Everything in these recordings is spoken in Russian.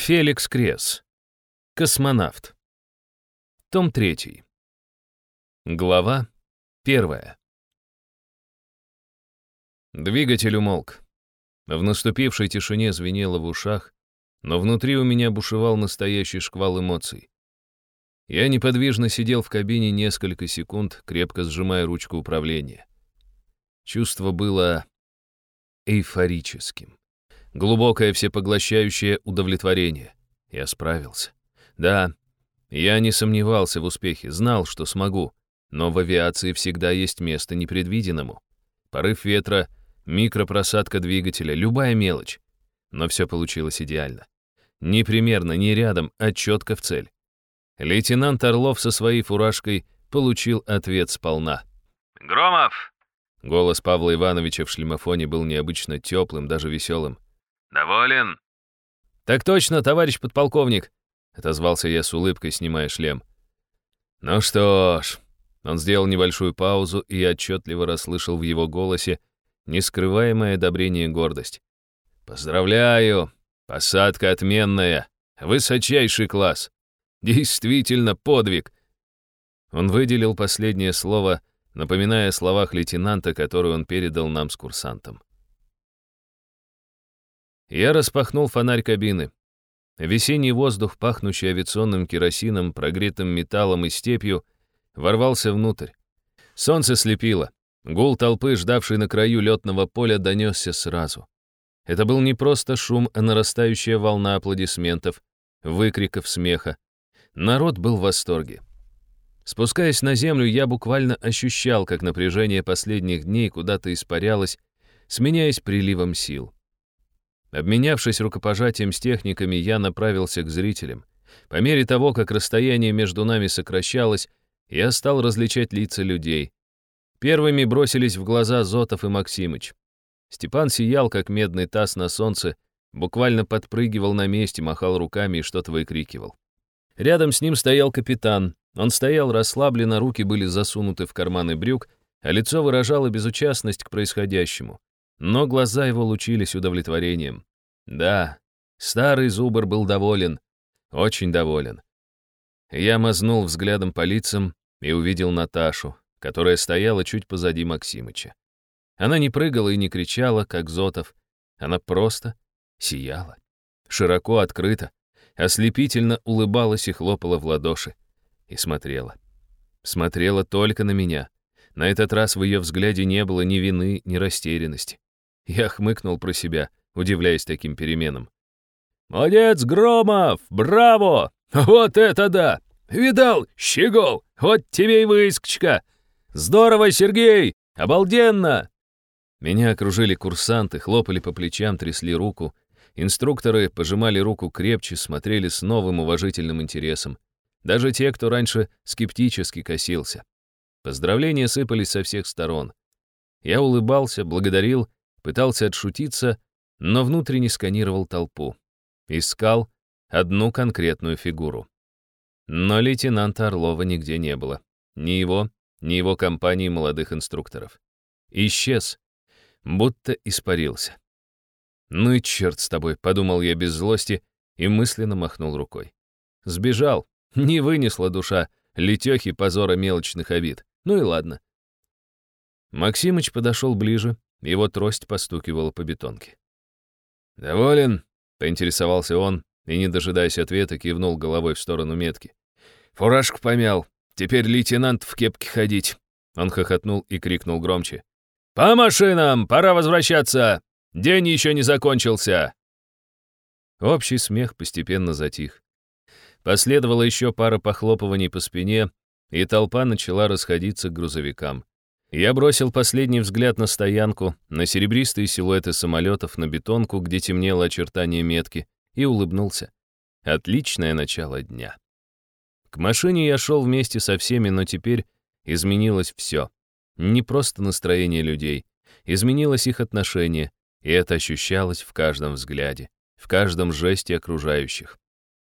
Феликс Крес. Космонавт. Том 3. Глава 1. Двигатель умолк. В наступившей тишине звенело в ушах, но внутри у меня бушевал настоящий шквал эмоций. Я неподвижно сидел в кабине несколько секунд, крепко сжимая ручку управления. Чувство было эйфорическим. Глубокое всепоглощающее удовлетворение. Я справился. Да, я не сомневался в успехе, знал, что смогу. Но в авиации всегда есть место непредвиденному. Порыв ветра, микропросадка двигателя, любая мелочь. Но все получилось идеально. Не примерно, не рядом, а четко в цель. Лейтенант Орлов со своей фуражкой получил ответ сполна. «Громов!» Голос Павла Ивановича в шлемофоне был необычно теплым, даже веселым. «Доволен?» «Так точно, товарищ подполковник!» — отозвался я с улыбкой, снимая шлем. «Ну что ж...» Он сделал небольшую паузу, и отчетливо расслышал в его голосе нескрываемое одобрение и гордость. «Поздравляю! Посадка отменная! Высочайший класс! Действительно подвиг!» Он выделил последнее слово, напоминая о словах лейтенанта, которые он передал нам с курсантом. Я распахнул фонарь кабины. Весенний воздух, пахнущий авиационным керосином, прогретым металлом и степью, ворвался внутрь. Солнце слепило. Гул толпы, ждавший на краю летного поля, донесся сразу. Это был не просто шум, а нарастающая волна аплодисментов, выкриков смеха. Народ был в восторге. Спускаясь на землю, я буквально ощущал, как напряжение последних дней куда-то испарялось, сменяясь приливом сил. Обменявшись рукопожатием с техниками, я направился к зрителям. По мере того, как расстояние между нами сокращалось, я стал различать лица людей. Первыми бросились в глаза Зотов и Максимыч. Степан сиял, как медный таз на солнце, буквально подпрыгивал на месте, махал руками и что-то выкрикивал. Рядом с ним стоял капитан. Он стоял расслабленно, руки были засунуты в карманы брюк, а лицо выражало безучастность к происходящему. Но глаза его лучились удовлетворением. Да, старый зубр был доволен, очень доволен. Я мазнул взглядом по лицам и увидел Наташу, которая стояла чуть позади Максимыча. Она не прыгала и не кричала, как Зотов. Она просто сияла. Широко открыто, ослепительно улыбалась и хлопала в ладоши. И смотрела. Смотрела только на меня. На этот раз в ее взгляде не было ни вины, ни растерянности. Я хмыкнул про себя, удивляясь таким переменам. «Молодец, Громов! Браво! Вот это да! Видал, щегол? Вот тебе и выскочка! Здорово, Сергей! Обалденно!» Меня окружили курсанты, хлопали по плечам, трясли руку. Инструкторы пожимали руку крепче, смотрели с новым уважительным интересом. Даже те, кто раньше скептически косился. Поздравления сыпались со всех сторон. Я улыбался, благодарил пытался отшутиться, но внутренне сканировал толпу. Искал одну конкретную фигуру. Но лейтенанта Орлова нигде не было. Ни его, ни его компании молодых инструкторов. Исчез, будто испарился. «Ну и черт с тобой», — подумал я без злости и мысленно махнул рукой. Сбежал, не вынесла душа летехи позора мелочных обид. Ну и ладно. Максимыч подошел ближе, его трость постукивала по бетонке. «Доволен?» — поинтересовался он, и, не дожидаясь ответа, кивнул головой в сторону метки. «Фуражку помял. Теперь лейтенант в кепке ходить». Он хохотнул и крикнул громче. «По машинам! Пора возвращаться! День еще не закончился!» Общий смех постепенно затих. Последовала еще пара похлопываний по спине, и толпа начала расходиться к грузовикам. Я бросил последний взгляд на стоянку, на серебристые силуэты самолетов, на бетонку, где темнело очертание метки, и улыбнулся. Отличное начало дня. К машине я шел вместе со всеми, но теперь изменилось все. Не просто настроение людей, изменилось их отношение, и это ощущалось в каждом взгляде, в каждом жесте окружающих.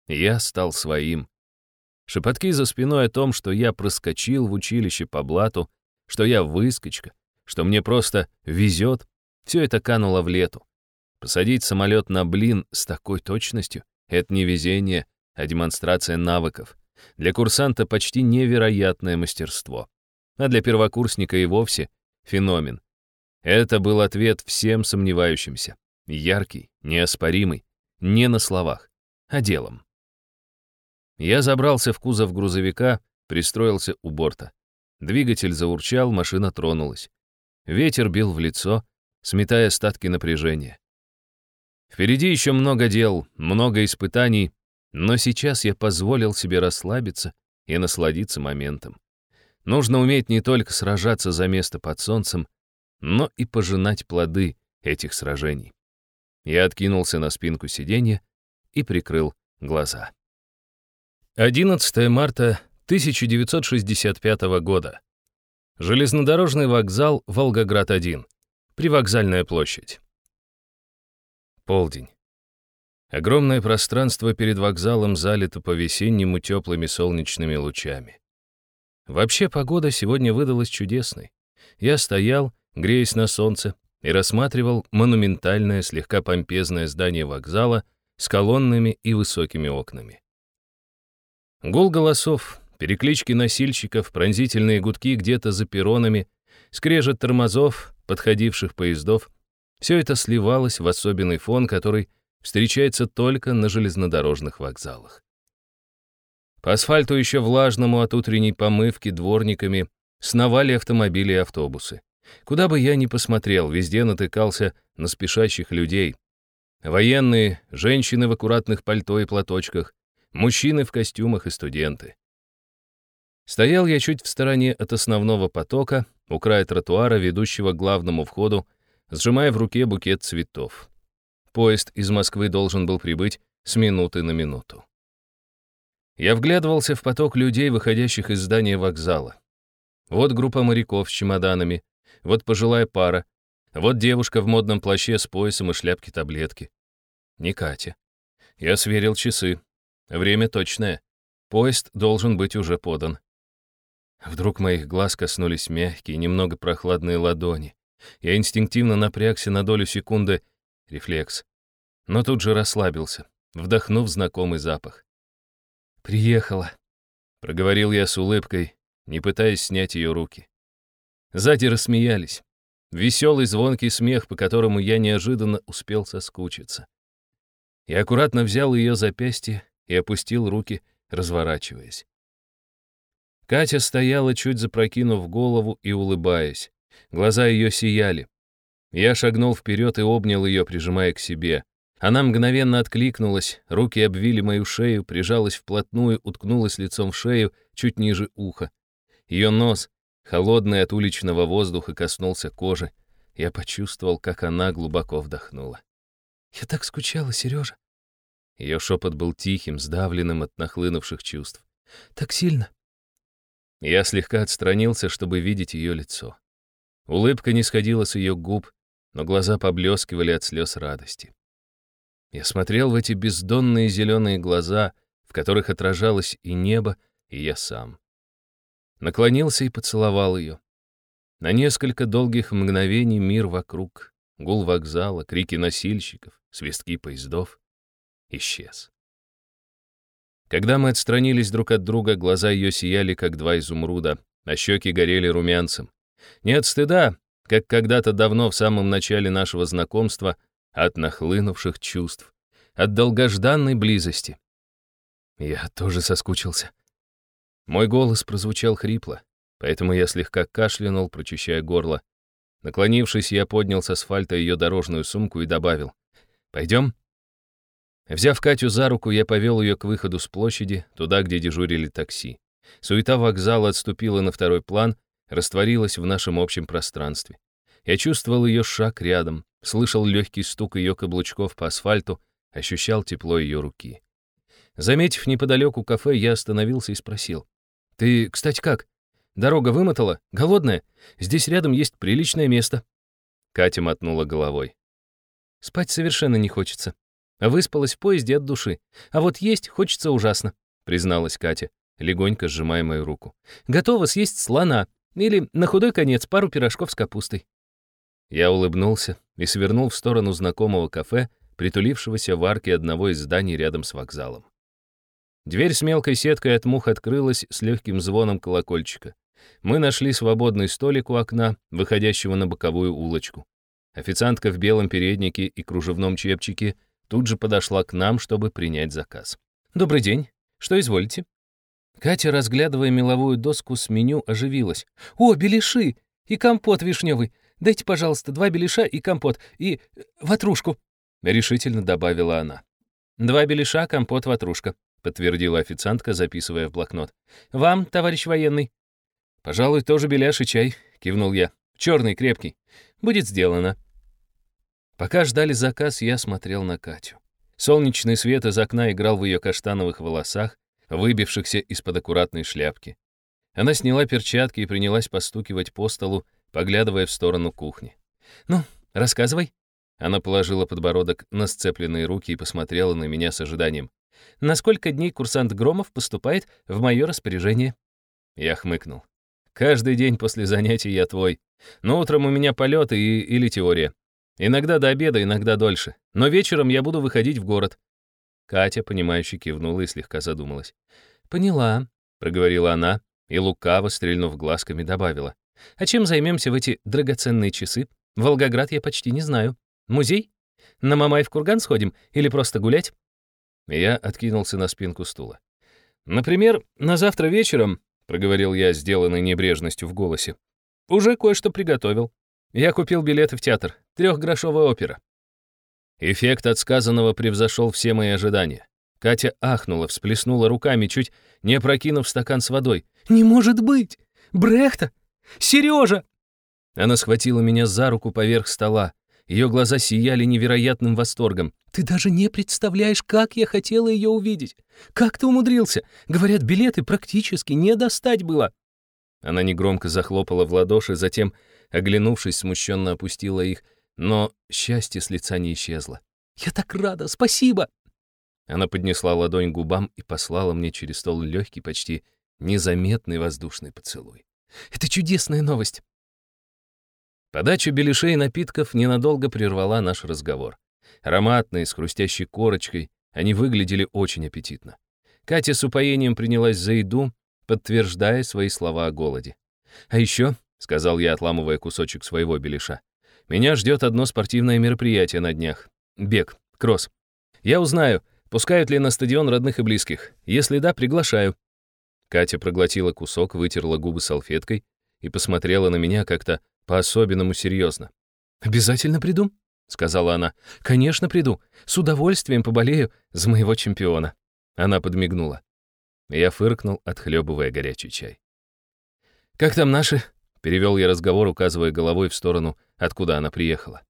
Я стал своим. Шепотки за спиной о том, что я проскочил в училище по блату, что я выскочка, что мне просто везет, все это кануло в лету. Посадить самолет на блин с такой точностью Это не везение, а демонстрация навыков. Для курсанта почти невероятное мастерство. А для первокурсника и вовсе феномен. Это был ответ всем сомневающимся. Яркий, неоспоримый, не на словах, а делом. Я забрался в кузов грузовика, пристроился у борта. Двигатель заурчал, машина тронулась. Ветер бил в лицо, сметая остатки напряжения. Впереди еще много дел, много испытаний, но сейчас я позволил себе расслабиться и насладиться моментом. Нужно уметь не только сражаться за место под солнцем, но и пожинать плоды этих сражений. Я откинулся на спинку сиденья и прикрыл глаза. 11 марта 1965 года. Железнодорожный вокзал Волгоград-1. Привокзальная площадь. Полдень. Огромное пространство перед вокзалом залито по-весеннему теплыми солнечными лучами. Вообще погода сегодня выдалась чудесной. Я стоял, греясь на солнце, и рассматривал монументальное, слегка помпезное здание вокзала с колоннами и высокими окнами. Гул голосов, переклички носильщиков, пронзительные гудки где-то за перронами, скрежет тормозов, подходивших поездов — все это сливалось в особенный фон, который встречается только на железнодорожных вокзалах. По асфальту еще влажному от утренней помывки дворниками сновали автомобили и автобусы. Куда бы я ни посмотрел, везде натыкался на спешащих людей. Военные, женщины в аккуратных пальто и платочках, мужчины в костюмах и студенты. Стоял я чуть в стороне от основного потока, у края тротуара, ведущего к главному входу, сжимая в руке букет цветов. Поезд из Москвы должен был прибыть с минуты на минуту. Я вглядывался в поток людей, выходящих из здания вокзала. Вот группа моряков с чемоданами, вот пожилая пара, вот девушка в модном плаще с поясом и шляпки таблетки. Не Катя. Я сверил часы. Время точное. Поезд должен быть уже подан. Вдруг моих глаз коснулись мягкие, немного прохладные ладони. Я инстинктивно напрягся на долю секунды, рефлекс. Но тут же расслабился, вдохнув знакомый запах. «Приехала», — проговорил я с улыбкой, не пытаясь снять ее руки. Сзади рассмеялись. Веселый звонкий смех, по которому я неожиданно успел соскучиться. Я аккуратно взял ее запястье и опустил руки, разворачиваясь. Катя стояла, чуть запрокинув голову и улыбаясь. Глаза ее сияли. Я шагнул вперед и обнял ее, прижимая к себе. Она мгновенно откликнулась, руки обвили мою шею, прижалась вплотную, уткнулась лицом в шею, чуть ниже уха. Ее нос, холодный от уличного воздуха, коснулся кожи. Я почувствовал, как она глубоко вдохнула. «Я так скучала, Сережа». Ее шепот был тихим, сдавленным от нахлынувших чувств. «Так сильно. Я слегка отстранился, чтобы видеть ее лицо. Улыбка не сходила с ее губ, но глаза поблескивали от слез радости. Я смотрел в эти бездонные зеленые глаза, в которых отражалось и небо, и я сам. Наклонился и поцеловал ее. На несколько долгих мгновений мир вокруг, гул вокзала, крики носильщиков, свистки поездов исчез. Когда мы отстранились друг от друга, глаза ее сияли, как два изумруда, а щеки горели румянцем. Не от стыда, как когда-то давно в самом начале нашего знакомства, а от нахлынувших чувств, от долгожданной близости. Я тоже соскучился. Мой голос прозвучал хрипло, поэтому я слегка кашлянул, прочищая горло. Наклонившись, я поднял с асфальта ее дорожную сумку и добавил. «Пойдем?» Взяв Катю за руку, я повел ее к выходу с площади, туда, где дежурили такси. Суета вокзала отступила на второй план, растворилась в нашем общем пространстве. Я чувствовал ее шаг рядом, слышал легкий стук ее каблучков по асфальту, ощущал тепло ее руки. Заметив неподалеку кафе, я остановился и спросил. «Ты, кстати, как? Дорога вымотала? Голодная? Здесь рядом есть приличное место». Катя мотнула головой. «Спать совершенно не хочется. Выспалась в поезде от души. А вот есть хочется ужасно», — призналась Катя, легонько сжимая мою руку. «Готова съесть слона. Или, на худой конец, пару пирожков с капустой». Я улыбнулся и свернул в сторону знакомого кафе, притулившегося в арке одного из зданий рядом с вокзалом. Дверь с мелкой сеткой от мух открылась с легким звоном колокольчика. Мы нашли свободный столик у окна, выходящего на боковую улочку. Официантка в белом переднике и кружевном чепчике тут же подошла к нам, чтобы принять заказ. «Добрый день. Что изволите?» Катя, разглядывая меловую доску с меню, оживилась. «О, беляши! И компот вишневый! Дайте, пожалуйста, два беляша и компот, и э, ватрушку!» Решительно добавила она. «Два беляша, компот, ватрушка», — подтвердила официантка, записывая в блокнот. «Вам, товарищ военный?» «Пожалуй, тоже беляш и чай», — кивнул я. «Черный, крепкий. Будет сделано». Пока ждали заказ, я смотрел на Катю. Солнечный свет из окна играл в ее каштановых волосах, выбившихся из-под аккуратной шляпки. Она сняла перчатки и принялась постукивать по столу, поглядывая в сторону кухни. «Ну, рассказывай». Она положила подбородок на сцепленные руки и посмотрела на меня с ожиданием. «На сколько дней курсант Громов поступает в мое распоряжение?» Я хмыкнул. «Каждый день после занятий я твой. Но утром у меня полеты и, или теория. Иногда до обеда, иногда дольше. Но вечером я буду выходить в город». Катя, понимающе кивнула и слегка задумалась. «Поняла», — проговорила она, и лукаво, стрельнув глазками, добавила. «А чем займемся в эти драгоценные часы? Волгоград я почти не знаю. Музей? На Мамай в курган сходим или просто гулять?» Я откинулся на спинку стула. «Например, на завтра вечером», — проговорил я, сделанной небрежностью в голосе, «уже кое-что приготовил. Я купил билеты в театр. Трехгрошовая опера. Эффект от сказанного превзошел все мои ожидания. Катя ахнула, всплеснула руками, чуть не опрокинув стакан с водой. «Не может быть! Брехта! Сережа!» Она схватила меня за руку поверх стола. Ее глаза сияли невероятным восторгом. «Ты даже не представляешь, как я хотела ее увидеть! Как ты умудрился? Говорят, билеты практически не достать было!» Она негромко захлопала в ладоши, затем оглянувшись, смущенно опустила их, но счастье с лица не исчезло. «Я так рада! Спасибо!» Она поднесла ладонь к губам и послала мне через стол легкий, почти незаметный воздушный поцелуй. «Это чудесная новость!» Подача беляшей и напитков ненадолго прервала наш разговор. Ароматные, с хрустящей корочкой, они выглядели очень аппетитно. Катя с упоением принялась за еду, подтверждая свои слова о голоде. А еще — сказал я, отламывая кусочек своего беляша. «Меня ждет одно спортивное мероприятие на днях. Бег, кросс. Я узнаю, пускают ли на стадион родных и близких. Если да, приглашаю». Катя проглотила кусок, вытерла губы салфеткой и посмотрела на меня как-то по-особенному серьезно. «Обязательно приду», — сказала она. «Конечно приду. С удовольствием поболею за моего чемпиона». Она подмигнула. Я фыркнул, отхлебывая горячий чай. «Как там наши?» Перевел я разговор, указывая головой в сторону, откуда она приехала.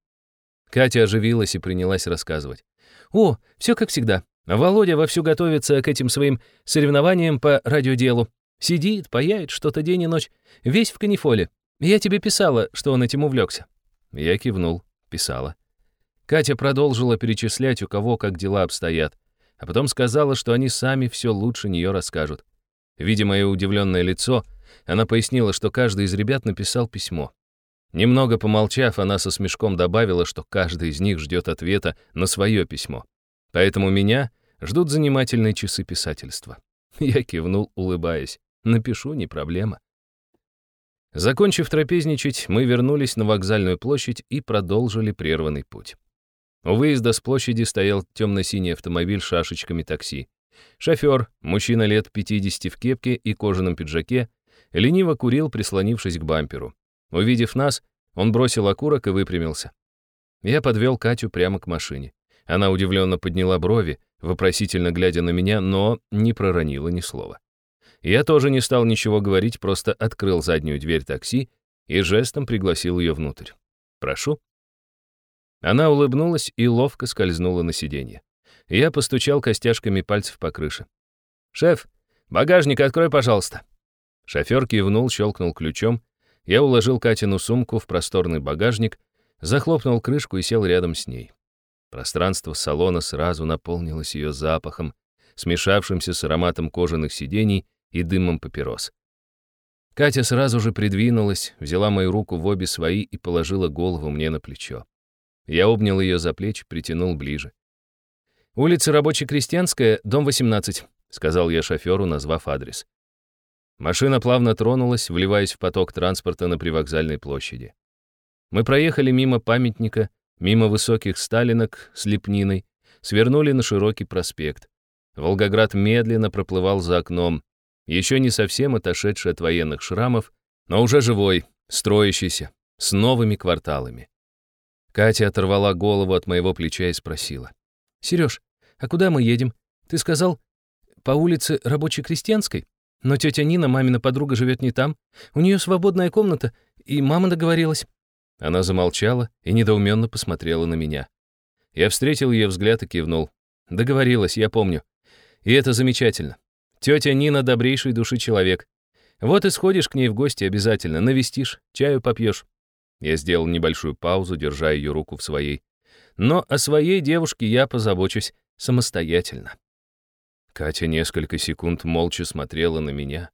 Катя оживилась и принялась рассказывать. «О, все как всегда. Володя вовсю готовится к этим своим соревнованиям по радиоделу. Сидит, паяет что-то день и ночь, весь в канифоле. Я тебе писала, что он этим увлекся». Я кивнул, писала. Катя продолжила перечислять, у кого как дела обстоят, а потом сказала, что они сами все лучше нее расскажут. Видя мое удивленное лицо, она пояснила, что каждый из ребят написал письмо. Немного помолчав, она со смешком добавила, что каждый из них ждет ответа на свое письмо. Поэтому меня ждут занимательные часы писательства. Я кивнул, улыбаясь. Напишу, не проблема. Закончив трапезничать, мы вернулись на вокзальную площадь и продолжили прерванный путь. У выезда с площади стоял темно-синий автомобиль с шашечками такси. Шофер, мужчина лет 50 в кепке и кожаном пиджаке, лениво курил, прислонившись к бамперу. Увидев нас, он бросил окурок и выпрямился. Я подвел Катю прямо к машине. Она удивленно подняла брови, вопросительно глядя на меня, но не проронила ни слова. Я тоже не стал ничего говорить, просто открыл заднюю дверь такси и жестом пригласил ее внутрь. «Прошу». Она улыбнулась и ловко скользнула на сиденье. Я постучал костяшками пальцев по крыше. «Шеф, багажник открой, пожалуйста». Шофер кивнул, щелкнул ключом. Я уложил Катину сумку в просторный багажник, захлопнул крышку и сел рядом с ней. Пространство салона сразу наполнилось ее запахом, смешавшимся с ароматом кожаных сидений и дымом папирос. Катя сразу же придвинулась, взяла мою руку в обе свои и положила голову мне на плечо. Я обнял ее за плечи, притянул ближе. «Улица Рабоче-Крестьянская, дом 18», — сказал я шоферу, назвав адрес. Машина плавно тронулась, вливаясь в поток транспорта на привокзальной площади. Мы проехали мимо памятника, мимо высоких сталинок с лепниной, свернули на широкий проспект. Волгоград медленно проплывал за окном, еще не совсем отошедший от военных шрамов, но уже живой, строящийся, с новыми кварталами. Катя оторвала голову от моего плеча и спросила. «Сереж, а куда мы едем? Ты сказал, по улице Рабочей-Крестьянской? Но тетя Нина, мамина подруга, живет не там. У нее свободная комната, и мама договорилась». Она замолчала и недоуменно посмотрела на меня. Я встретил ее взгляд и кивнул. Договорилась, я помню. И это замечательно. Тетя Нина добрейшей души человек. Вот и сходишь к ней в гости обязательно, навестишь, чаю попьешь. Я сделал небольшую паузу, держа ее руку в своей. Но о своей девушке я позабочусь самостоятельно. Катя несколько секунд молча смотрела на меня.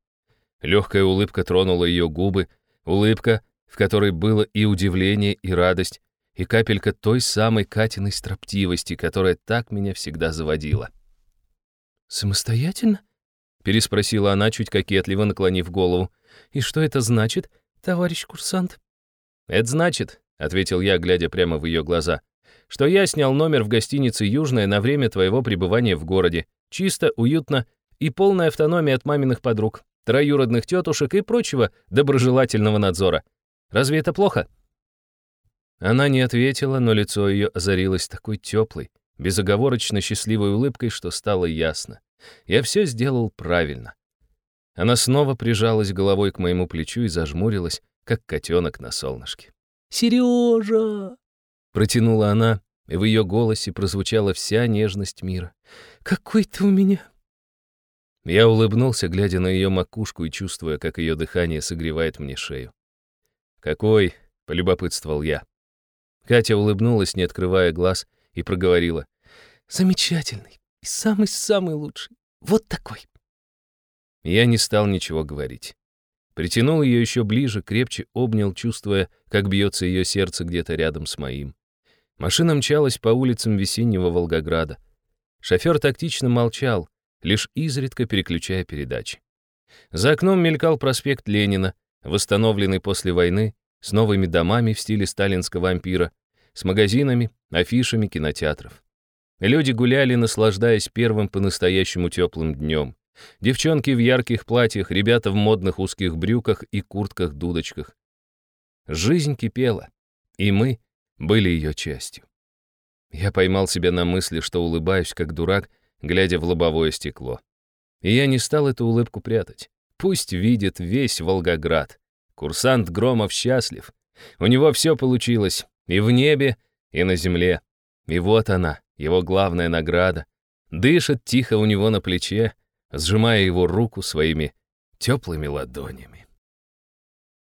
Легкая улыбка тронула ее губы, улыбка, в которой было и удивление, и радость, и капелька той самой Катиной строптивости, которая так меня всегда заводила. «Самостоятельно?» — переспросила она, чуть кокетливо наклонив голову. «И что это значит, товарищ курсант?» «Это значит», — ответил я, глядя прямо в ее глаза, «что я снял номер в гостинице «Южная» на время твоего пребывания в городе. Чисто, уютно и полная автономия от маминых подруг, троюродных тетушек и прочего доброжелательного надзора. Разве это плохо?» Она не ответила, но лицо ее озарилось такой теплой, безоговорочно счастливой улыбкой, что стало ясно. Я все сделал правильно. Она снова прижалась головой к моему плечу и зажмурилась, как котенок на солнышке. «Сережа!» — протянула она, и в ее голосе прозвучала вся нежность мира. «Какой ты у меня!» Я улыбнулся, глядя на ее макушку и чувствуя, как ее дыхание согревает мне шею. «Какой?» — полюбопытствовал я. Катя улыбнулась, не открывая глаз, и проговорила. «Замечательный и самый-самый лучший. Вот такой». Я не стал ничего говорить. Притянул ее еще ближе, крепче обнял, чувствуя, как бьется ее сердце где-то рядом с моим. Машина мчалась по улицам весеннего Волгограда. Шофер тактично молчал, лишь изредка переключая передачи. За окном мелькал проспект Ленина, восстановленный после войны, с новыми домами в стиле сталинского ампира, с магазинами, афишами кинотеатров. Люди гуляли, наслаждаясь первым по-настоящему теплым днем. Девчонки в ярких платьях, ребята в модных узких брюках и куртках-дудочках. Жизнь кипела, и мы были ее частью. Я поймал себя на мысли, что улыбаюсь, как дурак, глядя в лобовое стекло. И я не стал эту улыбку прятать. Пусть видит весь Волгоград. Курсант Громов счастлив. У него все получилось. И в небе, и на земле. И вот она, его главная награда. Дышит тихо у него на плече, сжимая его руку своими теплыми ладонями.